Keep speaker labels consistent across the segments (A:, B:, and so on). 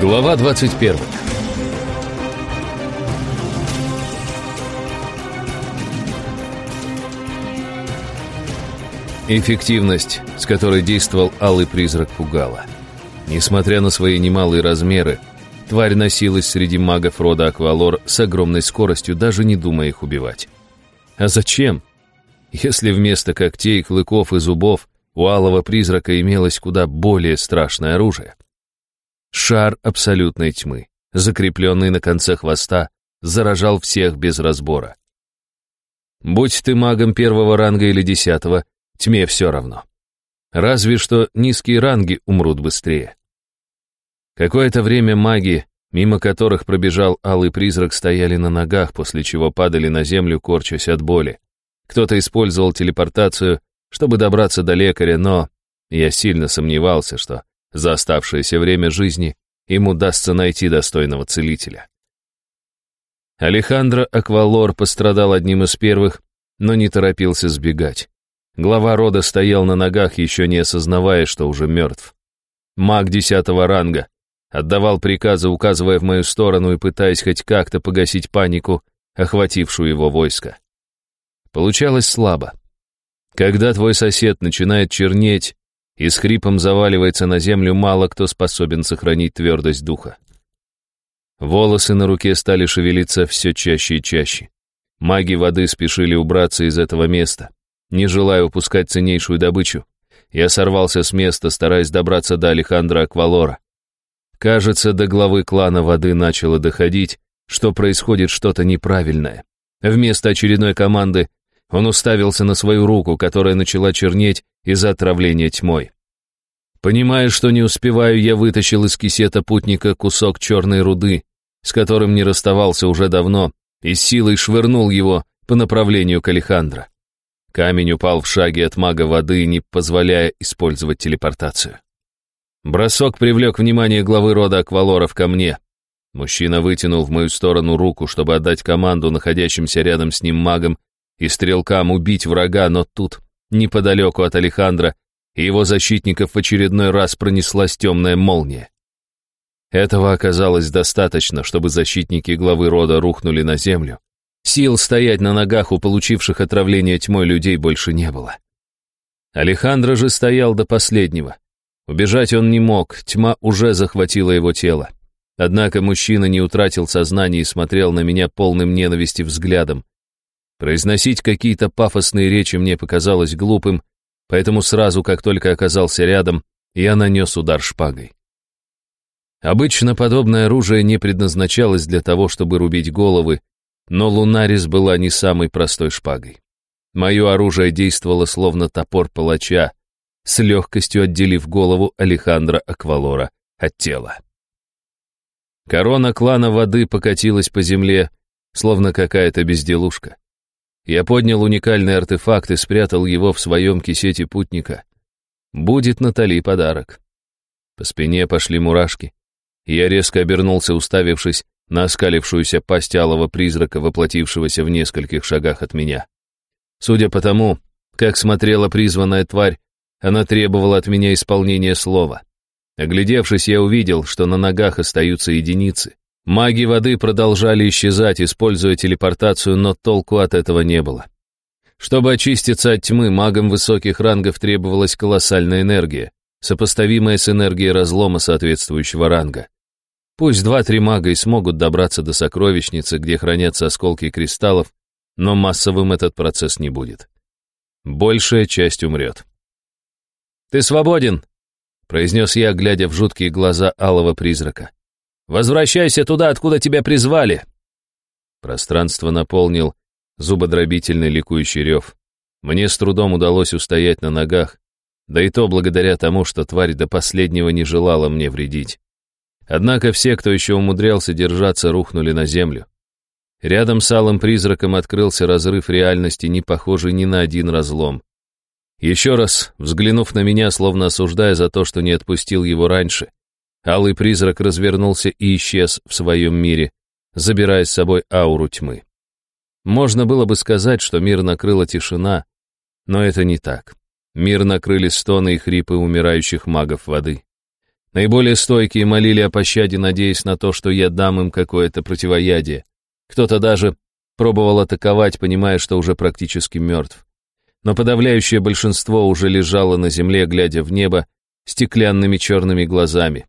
A: Глава 21 Эффективность, с которой действовал алый призрак, пугала. Несмотря на свои немалые размеры, тварь носилась среди магов рода Аквалор с огромной скоростью, даже не думая их убивать. А зачем? Если вместо когтей, клыков и зубов у алого призрака имелось куда более страшное оружие. Шар абсолютной тьмы, закрепленный на конце хвоста, заражал всех без разбора. Будь ты магом первого ранга или десятого, тьме все равно. Разве что низкие ранги умрут быстрее. Какое-то время маги, мимо которых пробежал алый призрак, стояли на ногах, после чего падали на землю, корчась от боли. Кто-то использовал телепортацию, чтобы добраться до лекаря, но я сильно сомневался, что за оставшееся время жизни им удастся найти достойного целителя. Алехандро Аквалор пострадал одним из первых, но не торопился сбегать. Глава рода стоял на ногах, еще не осознавая, что уже мертв. Маг десятого ранга отдавал приказы, указывая в мою сторону и пытаясь хоть как-то погасить панику, охватившую его войско. Получалось слабо. Когда твой сосед начинает чернеть, и с хрипом заваливается на землю, мало кто способен сохранить твердость духа. Волосы на руке стали шевелиться все чаще и чаще. Маги воды спешили убраться из этого места. Не желая упускать ценнейшую добычу, я сорвался с места, стараясь добраться до Алехандра Аквалора. Кажется, до главы клана воды начало доходить, что происходит что-то неправильное. Вместо очередной команды он уставился на свою руку, которая начала чернеть из-за отравления тьмой. Понимая, что не успеваю, я вытащил из кисета путника кусок черной руды, с которым не расставался уже давно, и силой швырнул его по направлению к Алехандро. Камень упал в шаге от мага воды, не позволяя использовать телепортацию. Бросок привлек внимание главы рода Аквалоров ко мне. Мужчина вытянул в мою сторону руку, чтобы отдать команду находящимся рядом с ним магам и стрелкам убить врага, но тут, неподалеку от Алехандра, и его защитников в очередной раз пронеслась темная молния. Этого оказалось достаточно, чтобы защитники главы рода рухнули на землю. Сил стоять на ногах у получивших отравление тьмой людей больше не было. Алехандро же стоял до последнего. Убежать он не мог, тьма уже захватила его тело. Однако мужчина не утратил сознание и смотрел на меня полным ненависти взглядом. Произносить какие-то пафосные речи мне показалось глупым, поэтому сразу, как только оказался рядом, я нанес удар шпагой. Обычно подобное оружие не предназначалось для того, чтобы рубить головы, но Лунарис была не самой простой шпагой. Мое оружие действовало словно топор палача, с легкостью отделив голову Алехандра Аквалора от тела. Корона клана воды покатилась по земле, словно какая-то безделушка. Я поднял уникальный артефакт и спрятал его в своем кисете путника. Будет Натали подарок. По спине пошли мурашки. Я резко обернулся, уставившись на оскалившуюся пасть алого призрака, воплотившегося в нескольких шагах от меня. Судя по тому, как смотрела призванная тварь, она требовала от меня исполнения слова. Оглядевшись, я увидел, что на ногах остаются единицы. Маги воды продолжали исчезать, используя телепортацию, но толку от этого не было. Чтобы очиститься от тьмы, магам высоких рангов требовалась колоссальная энергия, сопоставимая с энергией разлома соответствующего ранга. Пусть два-три мага и смогут добраться до сокровищницы, где хранятся осколки кристаллов, но массовым этот процесс не будет. Большая часть умрет. «Ты свободен!» — произнес я, глядя в жуткие глаза алого призрака. Возвращайся туда, откуда тебя призвали!» Пространство наполнил зубодробительный ликующий рев. Мне с трудом удалось устоять на ногах, да и то благодаря тому, что тварь до последнего не желала мне вредить. Однако все, кто еще умудрялся держаться, рухнули на землю. Рядом с алым призраком открылся разрыв реальности, не похожий ни на один разлом. Еще раз, взглянув на меня, словно осуждая за то, что не отпустил его раньше, Алый призрак развернулся и исчез в своем мире, забирая с собой ауру тьмы. Можно было бы сказать, что мир накрыла тишина, но это не так. Мир накрыли стоны и хрипы умирающих магов воды. Наиболее стойкие молили о пощаде, надеясь на то, что я дам им какое-то противоядие. Кто-то даже пробовал атаковать, понимая, что уже практически мертв. Но подавляющее большинство уже лежало на земле, глядя в небо, стеклянными черными глазами.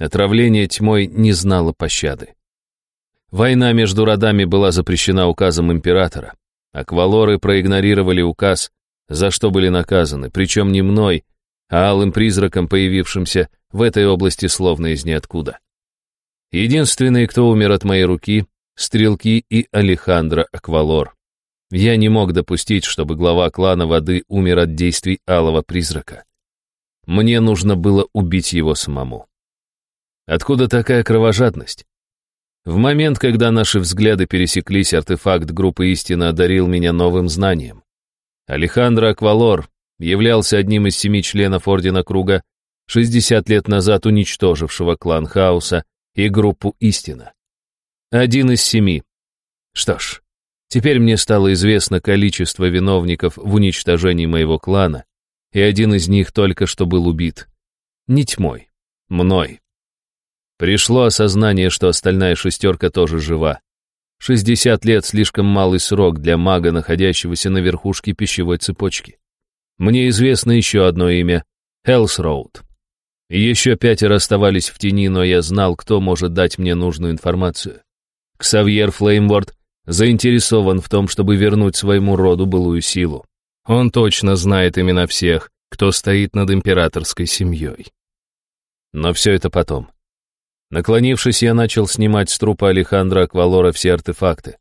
A: Отравление тьмой не знало пощады. Война между родами была запрещена указом императора. Аквалоры проигнорировали указ, за что были наказаны, причем не мной, а алым призраком, появившимся в этой области словно из ниоткуда. Единственные, кто умер от моей руки, стрелки и Алехандро Аквалор. Я не мог допустить, чтобы глава клана воды умер от действий алого призрака. Мне нужно было убить его самому. Откуда такая кровожадность? В момент, когда наши взгляды пересеклись, артефакт группы истины одарил меня новым знанием. Алехандро Аквалор являлся одним из семи членов Ордена Круга, 60 лет назад уничтожившего клан Хаоса и группу Истина. Один из семи. Что ж, теперь мне стало известно количество виновников в уничтожении моего клана, и один из них только что был убит. Не тьмой, мной. Пришло осознание, что остальная шестерка тоже жива. 60 лет — слишком малый срок для мага, находящегося на верхушке пищевой цепочки. Мне известно еще одно имя — Хелсроуд. Еще пятеро оставались в тени, но я знал, кто может дать мне нужную информацию. Ксавьер Флеймворд заинтересован в том, чтобы вернуть своему роду былую силу. Он точно знает имена всех, кто стоит над императорской семьей. Но все это потом. Наклонившись, я начал снимать с трупа Алехандра Аквалора все артефакты.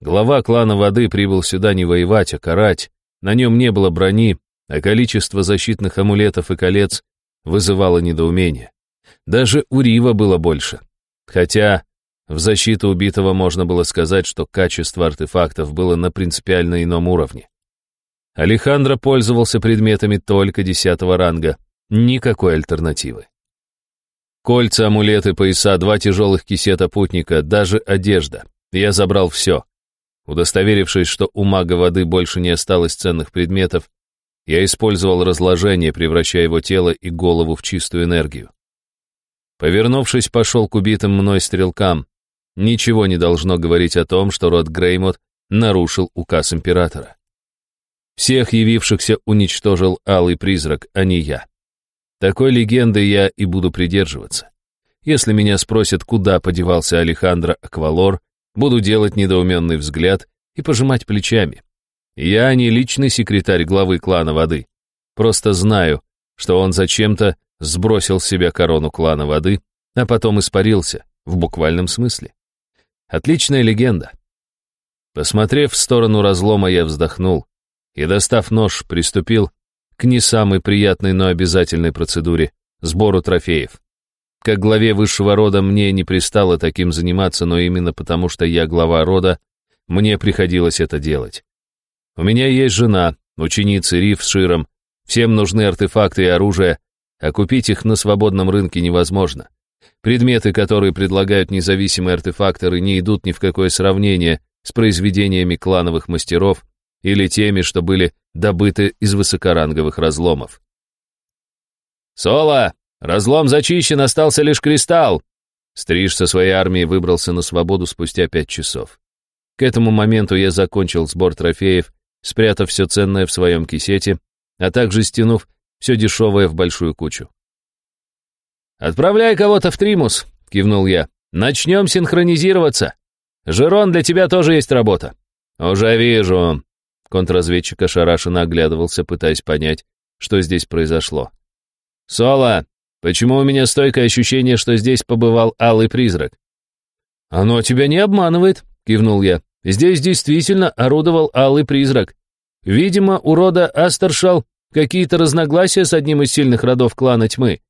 A: Глава клана воды прибыл сюда не воевать, а карать. На нем не было брони, а количество защитных амулетов и колец вызывало недоумение. Даже у Рива было больше. Хотя в защиту убитого можно было сказать, что качество артефактов было на принципиально ином уровне. Алехандро пользовался предметами только десятого ранга, никакой альтернативы. Кольца, амулеты, пояса, два тяжелых кисета путника, даже одежда. Я забрал все. Удостоверившись, что у мага воды больше не осталось ценных предметов, я использовал разложение, превращая его тело и голову в чистую энергию. Повернувшись, пошел к убитым мной стрелкам. Ничего не должно говорить о том, что род Греймот нарушил указ императора. Всех явившихся уничтожил алый призрак, а не я. Такой легенды я и буду придерживаться. Если меня спросят, куда подевался Алехандро Аквалор, буду делать недоуменный взгляд и пожимать плечами. Я не личный секретарь главы клана воды. Просто знаю, что он зачем-то сбросил с себя корону клана воды, а потом испарился, в буквальном смысле. Отличная легенда. Посмотрев в сторону разлома, я вздохнул и, достав нож, приступил к не самой приятной, но обязательной процедуре — сбору трофеев. Как главе высшего рода мне не пристало таким заниматься, но именно потому, что я глава рода, мне приходилось это делать. У меня есть жена, ученицы Риф с Широм. Всем нужны артефакты и оружие, а купить их на свободном рынке невозможно. Предметы, которые предлагают независимые артефакторы, не идут ни в какое сравнение с произведениями клановых мастеров или теми, что были добыты из высокоранговых разломов. «Соло! Разлом зачищен, остался лишь кристалл!» Стриж со своей армией выбрался на свободу спустя пять часов. К этому моменту я закончил сбор трофеев спрятав все ценное в своем кисете, а также стянув все дешевое в большую кучу. «Отправляй кого-то в Тримус», — кивнул я. «Начнем синхронизироваться. Жерон, для тебя тоже есть работа». «Уже вижу». Контрразведчик ошарашенно оглядывался, пытаясь понять, что здесь произошло. «Соло, почему у меня стойкое ощущение, что здесь побывал алый призрак?» «Оно тебя не обманывает», — кивнул я. Здесь действительно орудовал алый призрак. Видимо, у рода Астершал какие-то разногласия с одним из сильных родов клана тьмы.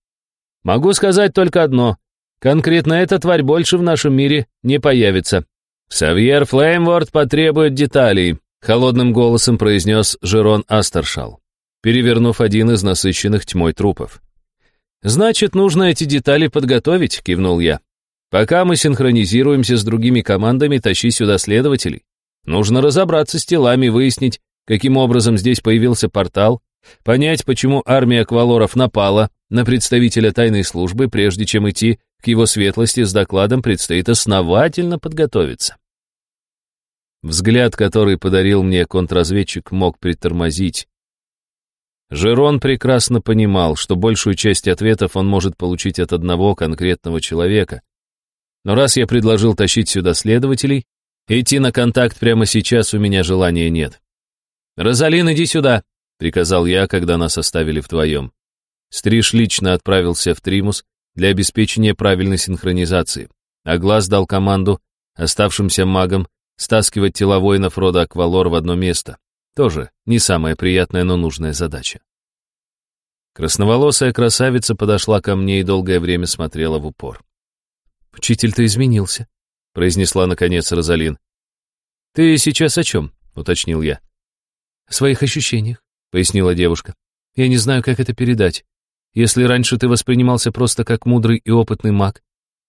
A: Могу сказать только одно. Конкретно эта тварь больше в нашем мире не появится. Савьер Флеймворд потребует деталей, холодным голосом произнес Жерон Астершал, перевернув один из насыщенных тьмой трупов. «Значит, нужно эти детали подготовить», — кивнул я. Пока мы синхронизируемся с другими командами, тащи сюда следователей. Нужно разобраться с телами, выяснить, каким образом здесь появился портал, Понять, почему армия квалоров напала на представителя тайной службы, прежде чем идти к его светлости с докладом, предстоит основательно подготовиться. Взгляд, который подарил мне контрразведчик, мог притормозить. Жерон прекрасно понимал, что большую часть ответов он может получить от одного конкретного человека. Но раз я предложил тащить сюда следователей, идти на контакт прямо сейчас у меня желания нет. «Розалин, иди сюда!» — приказал я, когда нас оставили вдвоем. Стриж лично отправился в Тримус для обеспечения правильной синхронизации, а Глаз дал команду оставшимся магам стаскивать тела воинов рода Аквалор в одно место. Тоже не самая приятная, но нужная задача. Красноволосая красавица подошла ко мне и долгое время смотрела в упор. «Учитель-то изменился», — произнесла наконец Розалин. «Ты сейчас о чем?» — уточнил я. «О своих ощущениях», — пояснила девушка. «Я не знаю, как это передать. Если раньше ты воспринимался просто как мудрый и опытный маг,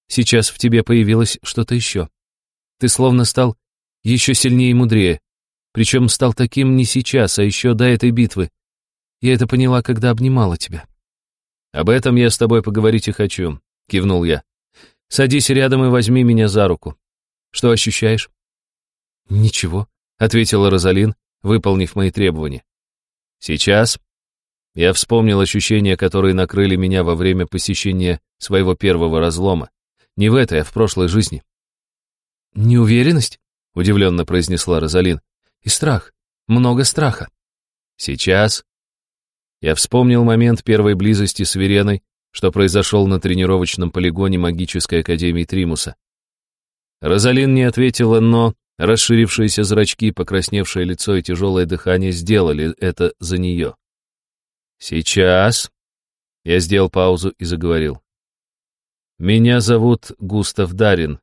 A: сейчас в тебе появилось что-то еще. Ты словно стал еще сильнее и мудрее, причем стал таким не сейчас, а еще до этой битвы. Я это поняла, когда обнимала тебя. Об этом я с тобой поговорить и хочу, кивнул я. Садись рядом и возьми меня за руку. Что ощущаешь? Ничего, ответила Розалин, выполнив мои требования. Сейчас я вспомнил ощущения, которые накрыли меня во время посещения своего первого разлома. Не в этой, а в прошлой жизни. «Неуверенность?» — удивленно произнесла Розалин. И страх. Много страха. Сейчас. Я вспомнил момент первой близости с Вереной, что произошел на тренировочном полигоне магической академии Тримуса. Розалин не ответила, но расширившиеся зрачки, покрасневшее лицо и тяжелое дыхание сделали это за нее. «Сейчас...» Я сделал паузу и заговорил. «Меня зовут Густав Дарин.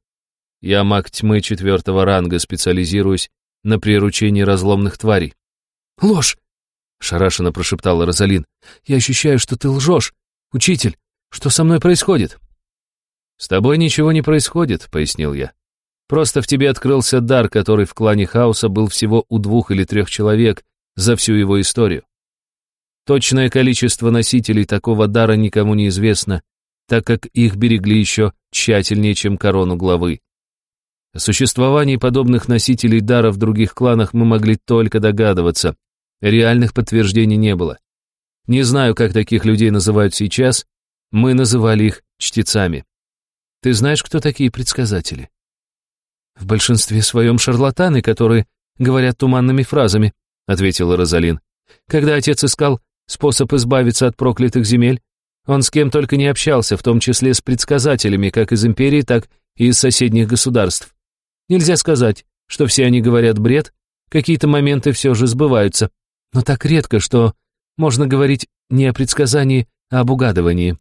A: Я маг тьмы четвертого ранга, специализируюсь на приручении разломных тварей. «Ложь!» — шарашенно прошептала Розалин. «Я ощущаю, что ты лжешь. Учитель, что со мной происходит?» «С тобой ничего не происходит», — пояснил я. «Просто в тебе открылся дар, который в клане Хаоса был всего у двух или трех человек за всю его историю. Точное количество носителей такого дара никому не известно, так как их берегли еще тщательнее, чем корону главы. О существовании подобных носителей дара в других кланах мы могли только догадываться. Реальных подтверждений не было. Не знаю, как таких людей называют сейчас, мы называли их чтецами. Ты знаешь, кто такие предсказатели? В большинстве своем шарлатаны, которые говорят туманными фразами, ответила Розалин. Когда отец искал способ избавиться от проклятых земель, он с кем только не общался, в том числе с предсказателями, как из империи, так и из соседних государств. Нельзя сказать, что все они говорят бред, какие-то моменты все же сбываются, но так редко, что можно говорить не о предсказании, а об угадывании.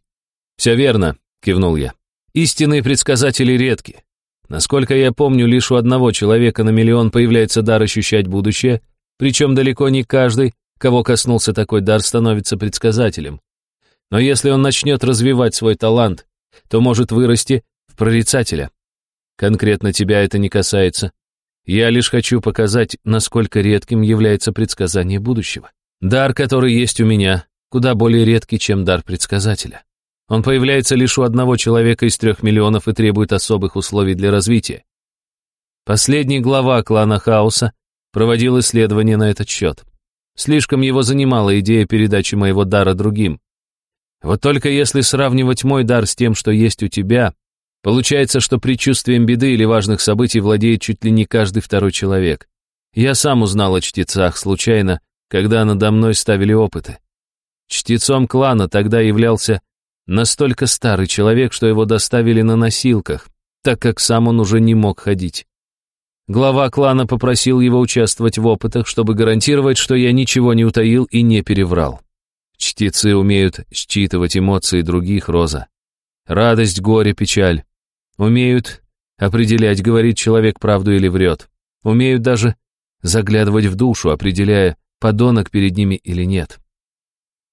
A: «Все верно», — кивнул я. «Истинные предсказатели редки. Насколько я помню, лишь у одного человека на миллион появляется дар ощущать будущее, причем далеко не каждый, кого коснулся такой дар, становится предсказателем. Но если он начнет развивать свой талант, то может вырасти в прорицателя. Конкретно тебя это не касается. Я лишь хочу показать, насколько редким является предсказание будущего. Дар, который есть у меня, куда более редкий, чем дар предсказателя. Он появляется лишь у одного человека из трех миллионов и требует особых условий для развития. Последний глава клана Хаоса проводил исследования на этот счет. Слишком его занимала идея передачи моего дара другим. Вот только если сравнивать мой дар с тем, что есть у тебя, Получается, что предчувствием беды или важных событий владеет чуть ли не каждый второй человек. Я сам узнал о чтецах случайно, когда надо мной ставили опыты. Чтецом клана тогда являлся настолько старый человек, что его доставили на носилках, так как сам он уже не мог ходить. Глава клана попросил его участвовать в опытах, чтобы гарантировать, что я ничего не утаил и не переврал. Чтецы умеют считывать эмоции других, Роза. Радость, горе, печаль. Умеют определять, говорит человек правду или врет. Умеют даже заглядывать в душу, определяя, подонок перед ними или нет.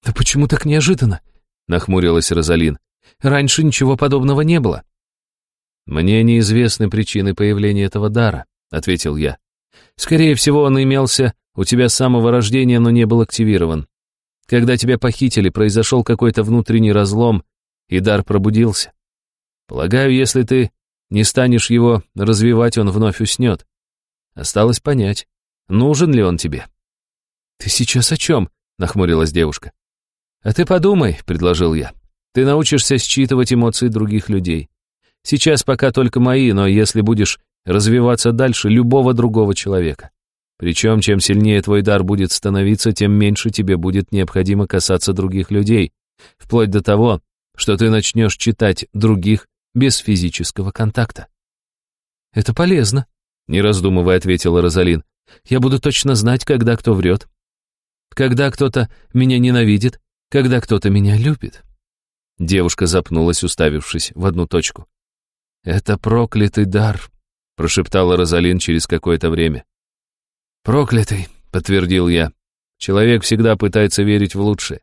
A: «Да почему так неожиданно?» — нахмурилась Розалин. «Раньше ничего подобного не было». «Мне неизвестны причины появления этого дара», — ответил я. «Скорее всего, он имелся у тебя с самого рождения, но не был активирован. Когда тебя похитили, произошел какой-то внутренний разлом, и дар пробудился. Полагаю, если ты не станешь его развивать, он вновь уснет. Осталось понять, нужен ли он тебе. «Ты сейчас о чем?» — нахмурилась девушка. «А ты подумай», — предложил я. «Ты научишься считывать эмоции других людей. Сейчас пока только мои, но если будешь развиваться дальше любого другого человека. Причем, чем сильнее твой дар будет становиться, тем меньше тебе будет необходимо касаться других людей, вплоть до того, что ты начнешь читать других без физического контакта. «Это полезно», — не раздумывая ответила Розалин. «Я буду точно знать, когда кто врет, когда кто-то меня ненавидит, когда кто-то меня любит». Девушка запнулась, уставившись в одну точку. «Это проклятый дар», — прошептала Розалин через какое-то время. «Проклятый», — подтвердил я. «Человек всегда пытается верить в лучшее.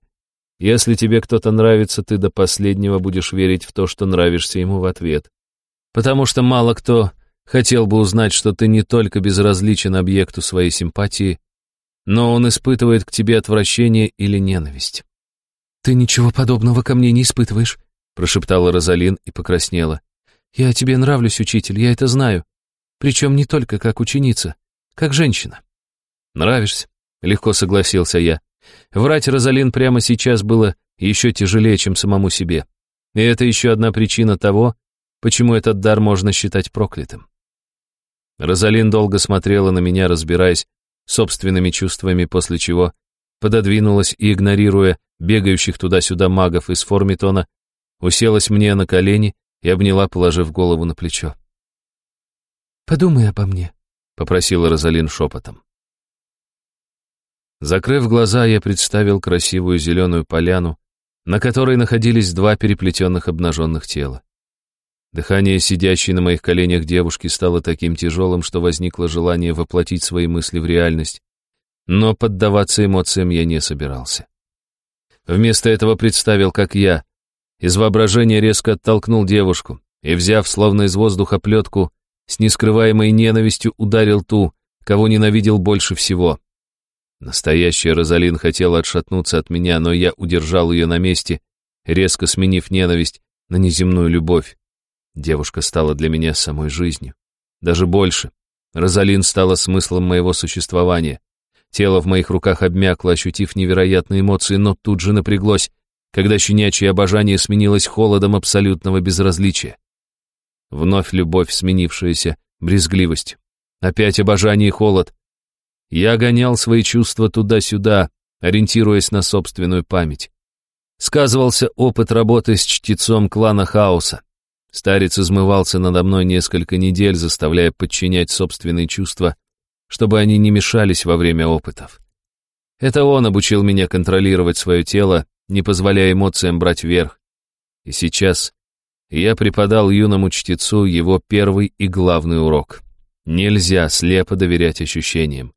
A: Если тебе кто-то нравится, ты до последнего будешь верить в то, что нравишься ему в ответ. Потому что мало кто хотел бы узнать, что ты не только безразличен объекту своей симпатии, но он испытывает к тебе отвращение или ненависть. «Ты ничего подобного ко мне не испытываешь», — прошептала Розалин и покраснела. «Я тебе нравлюсь, учитель, я это знаю. Причем не только как ученица, как женщина». «Нравишься», — легко согласился я. Врать Розалин прямо сейчас было еще тяжелее, чем самому себе. И это еще одна причина того, почему этот дар можно считать проклятым. Розалин долго смотрела на меня, разбираясь собственными чувствами, после чего пододвинулась и, игнорируя бегающих туда-сюда магов из формитона, уселась мне на колени и обняла, положив голову на плечо. «Подумай обо мне», — попросила Розалин шепотом. Закрыв глаза, я представил красивую зеленую поляну, на которой находились два переплетенных обнаженных тела. Дыхание сидящей на моих коленях девушки стало таким тяжелым, что возникло желание воплотить свои мысли в реальность, но поддаваться эмоциям я не собирался. Вместо этого представил, как я из воображения резко оттолкнул девушку и, взяв словно из воздуха плетку, с нескрываемой ненавистью ударил ту, кого ненавидел больше всего. Настоящая Розалин хотела отшатнуться от меня, но я удержал ее на месте, резко сменив ненависть на неземную любовь. Девушка стала для меня самой жизнью. Даже больше. Розалин стала смыслом моего существования. Тело в моих руках обмякло, ощутив невероятные эмоции, но тут же напряглось, когда щенячье обожание сменилось холодом абсолютного безразличия. Вновь любовь, сменившаяся брезгливостью. Опять обожание и холод. Я гонял свои чувства туда-сюда, ориентируясь на собственную память. Сказывался опыт работы с чтецом клана Хаоса. Старец измывался надо мной несколько недель, заставляя подчинять собственные чувства, чтобы они не мешались во время опытов. Это он обучил меня контролировать свое тело, не позволяя эмоциям брать верх. И сейчас я преподал юному чтецу его первый и главный урок. Нельзя слепо доверять ощущениям.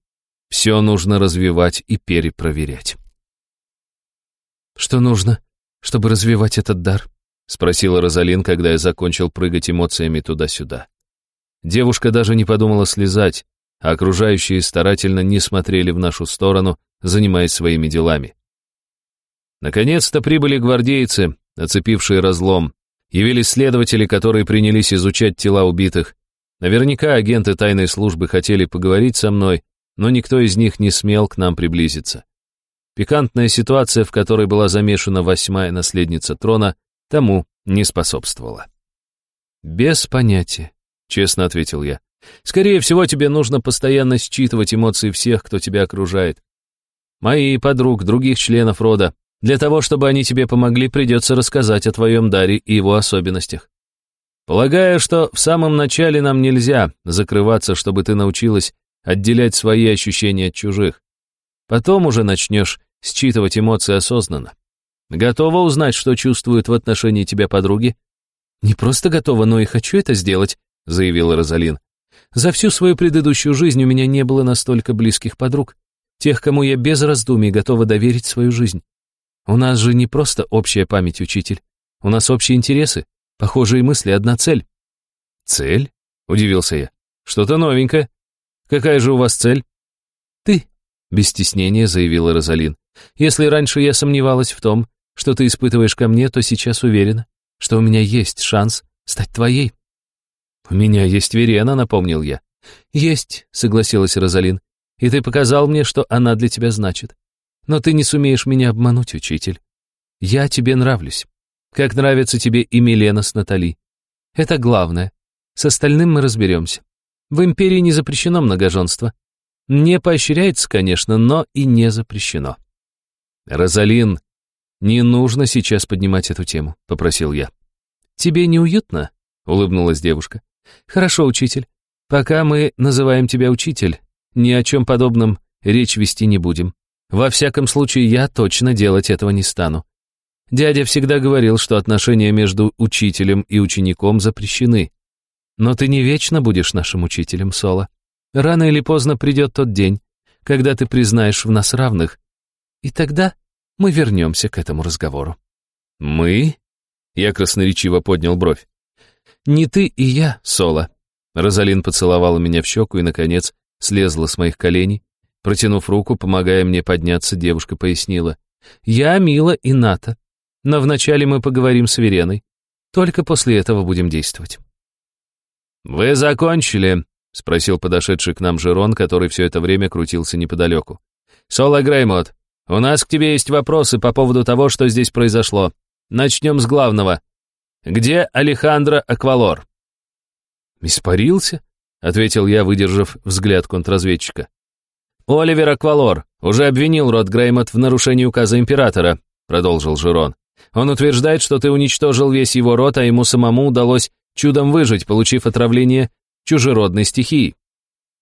A: Все нужно развивать и перепроверять. «Что нужно, чтобы развивать этот дар?» — спросила Розалин, когда я закончил прыгать эмоциями туда-сюда. Девушка даже не подумала слезать, а окружающие старательно не смотрели в нашу сторону, занимаясь своими делами. Наконец-то прибыли гвардейцы, оцепившие разлом. Явились следователи, которые принялись изучать тела убитых. Наверняка агенты тайной службы хотели поговорить со мной, но никто из них не смел к нам приблизиться. Пикантная ситуация, в которой была замешана восьмая наследница трона, тому не способствовала. «Без понятия», — честно ответил я. «Скорее всего, тебе нужно постоянно считывать эмоции всех, кто тебя окружает. Мои подруг, других членов рода. Для того, чтобы они тебе помогли, придется рассказать о твоем даре и его особенностях. Полагаю, что в самом начале нам нельзя закрываться, чтобы ты научилась отделять свои ощущения от чужих. Потом уже начнешь считывать эмоции осознанно. Готова узнать, что чувствуют в отношении тебя подруги? Не просто готова, но и хочу это сделать, заявила Розалин. За всю свою предыдущую жизнь у меня не было настолько близких подруг, тех, кому я без раздумий готова доверить свою жизнь. У нас же не просто общая память, учитель. У нас общие интересы, похожие мысли, одна цель. Цель? Удивился я. Что-то новенькое. Какая же у вас цель? Ты, без стеснения заявила Розалин. Если раньше я сомневалась в том, что ты испытываешь ко мне, то сейчас уверена, что у меня есть шанс стать твоей». «У меня есть Верена», — напомнил я. «Есть», — согласилась Розалин. «И ты показал мне, что она для тебя значит. Но ты не сумеешь меня обмануть, учитель. Я тебе нравлюсь. Как нравится тебе и Милена с Натали. Это главное. С остальным мы разберемся. В империи не запрещено многоженство. Не поощряется, конечно, но и не запрещено. Розалин, не нужно сейчас поднимать эту тему, попросил я. Тебе неуютно? Улыбнулась девушка. Хорошо, учитель. Пока мы называем тебя учитель, ни о чем подобном речь вести не будем. Во всяком случае, я точно делать этого не стану. Дядя всегда говорил, что отношения между учителем и учеником запрещены. Но ты не вечно будешь нашим учителем, Соло. Рано или поздно придет тот день, когда ты признаешь в нас равных. И тогда мы вернемся к этому разговору. Мы? Я красноречиво поднял бровь. Не ты и я, Соло. Розалин поцеловала меня в щеку и, наконец, слезла с моих коленей. Протянув руку, помогая мне подняться, девушка пояснила. Я Мила и Ната. Но вначале мы поговорим с Вереной. Только после этого будем действовать. «Вы закончили?» — спросил подошедший к нам Жерон, который все это время крутился неподалеку. «Соло Греймот, у нас к тебе есть вопросы по поводу того, что здесь произошло. Начнем с главного. Где Алехандро Аквалор?» «Испарился?» — ответил я, выдержав взгляд контрразведчика. «Оливер Аквалор уже обвинил род Греймот в нарушении указа императора», — продолжил Жерон. Он утверждает, что ты уничтожил весь его род, а ему самому удалось чудом выжить, получив отравление чужеродной стихии.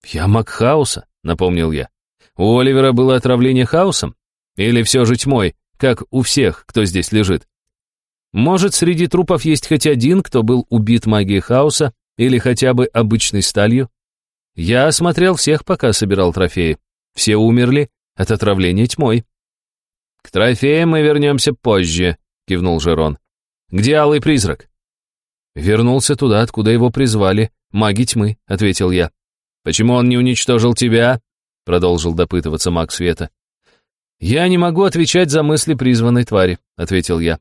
A: «Я маг хаоса», — напомнил я. «У Оливера было отравление хаосом? Или все же тьмой, как у всех, кто здесь лежит? Может, среди трупов есть хоть один, кто был убит магией хаоса или хотя бы обычной сталью? Я осмотрел всех, пока собирал трофеи. Все умерли от отравления тьмой. К трофеям мы вернемся позже, кивнул Жерон. «Где алый призрак?» «Вернулся туда, откуда его призвали. Маги тьмы», — ответил я. «Почему он не уничтожил тебя?» — продолжил допытываться маг света. «Я не могу отвечать за мысли призванной твари», — ответил я.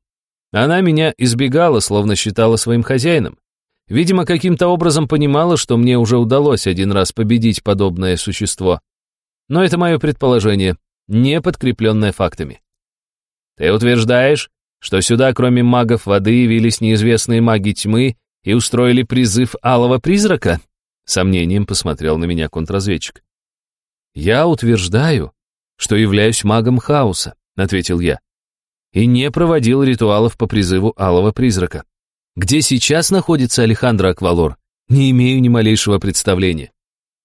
A: Она меня избегала, словно считала своим хозяином. Видимо, каким-то образом понимала, что мне уже удалось один раз победить подобное существо. Но это мое предположение, не подкрепленное фактами. «Ты утверждаешь, что сюда, кроме магов воды, явились неизвестные маги тьмы и устроили призыв алого призрака? Сомнением посмотрел на меня контрразведчик. Я утверждаю, что являюсь магом хаоса, ответил я, и не проводил ритуалов по призыву алого призрака. Где сейчас находится Алехандро Аквалор, не имею ни малейшего представления.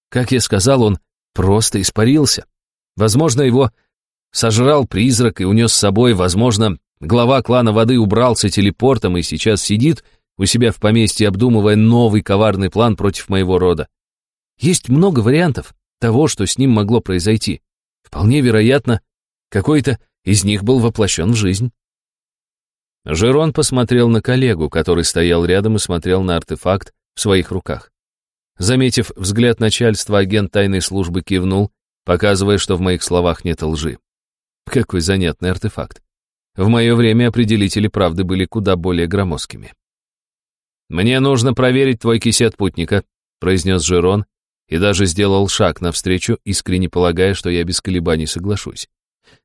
A: Как я сказал, он просто испарился. Возможно, его сожрал призрак и унес с собой, возможно, Глава клана воды убрался телепортом и сейчас сидит у себя в поместье, обдумывая новый коварный план против моего рода. Есть много вариантов того, что с ним могло произойти. Вполне вероятно, какой-то из них был воплощен в жизнь. Жерон посмотрел на коллегу, который стоял рядом и смотрел на артефакт в своих руках. Заметив взгляд начальства, агент тайной службы кивнул, показывая, что в моих словах нет лжи. Какой занятный артефакт. В мое время определители правды были куда более громоздкими. «Мне нужно проверить твой кисет путника», — произнес Жерон, и даже сделал шаг навстречу, искренне полагая, что я без колебаний соглашусь.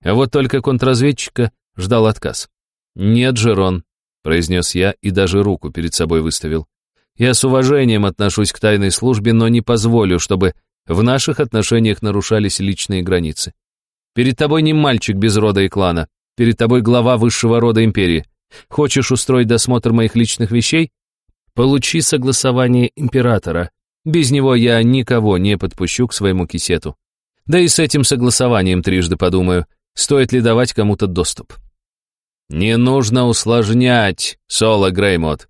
A: А вот только контрразведчика ждал отказ. «Нет, Жерон», — произнес я и даже руку перед собой выставил. «Я с уважением отношусь к тайной службе, но не позволю, чтобы в наших отношениях нарушались личные границы. Перед тобой не мальчик без рода и клана, Перед тобой глава высшего рода империи. Хочешь устроить досмотр моих личных вещей? Получи согласование императора. Без него я никого не подпущу к своему кисету. Да и с этим согласованием трижды подумаю, стоит ли давать кому-то доступ. «Не нужно усложнять, Соло Греймот!»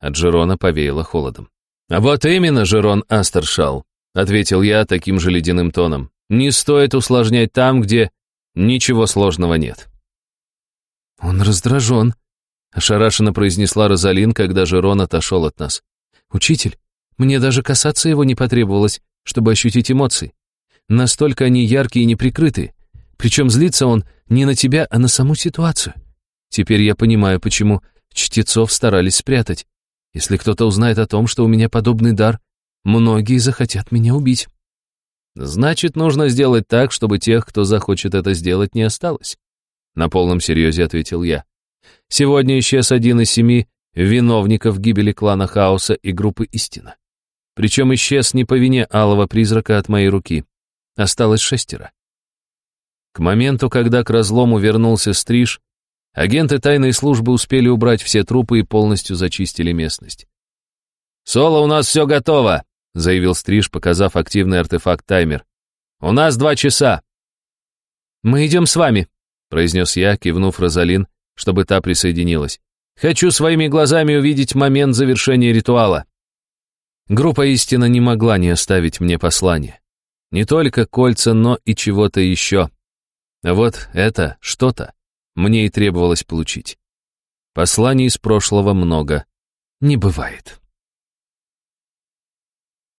A: От Жерона повеяло холодом. «А вот именно, Жерон Астершал», — ответил я таким же ледяным тоном. «Не стоит усложнять там, где ничего сложного нет». «Он раздражен», — ошарашенно произнесла Розалин, когда Жерон отошел от нас. «Учитель, мне даже касаться его не потребовалось, чтобы ощутить эмоции. Настолько они яркие и неприкрытые. Причем злится он не на тебя, а на саму ситуацию. Теперь я понимаю, почему чтецов старались спрятать. Если кто-то узнает о том, что у меня подобный дар, многие захотят меня убить. Значит, нужно сделать так, чтобы тех, кто захочет это сделать, не осталось. На полном серьезе ответил я. Сегодня исчез один из семи виновников гибели клана Хаоса и группы Истина. Причем исчез не по вине алого призрака от моей руки. Осталось шестеро. К моменту, когда к разлому вернулся Стриж, агенты тайной службы успели убрать все трупы и полностью зачистили местность. «Соло, у нас все готово!» — заявил Стриж, показав активный артефакт-таймер. «У нас два часа!» «Мы идем с вами», — произнес я, кивнув Розалин, чтобы та присоединилась. «Хочу своими глазами увидеть момент завершения ритуала». Группа истина не могла не оставить мне послание. Не только кольца, но и чего-то еще. Вот это что-то мне и требовалось получить. Посланий из прошлого много не бывает.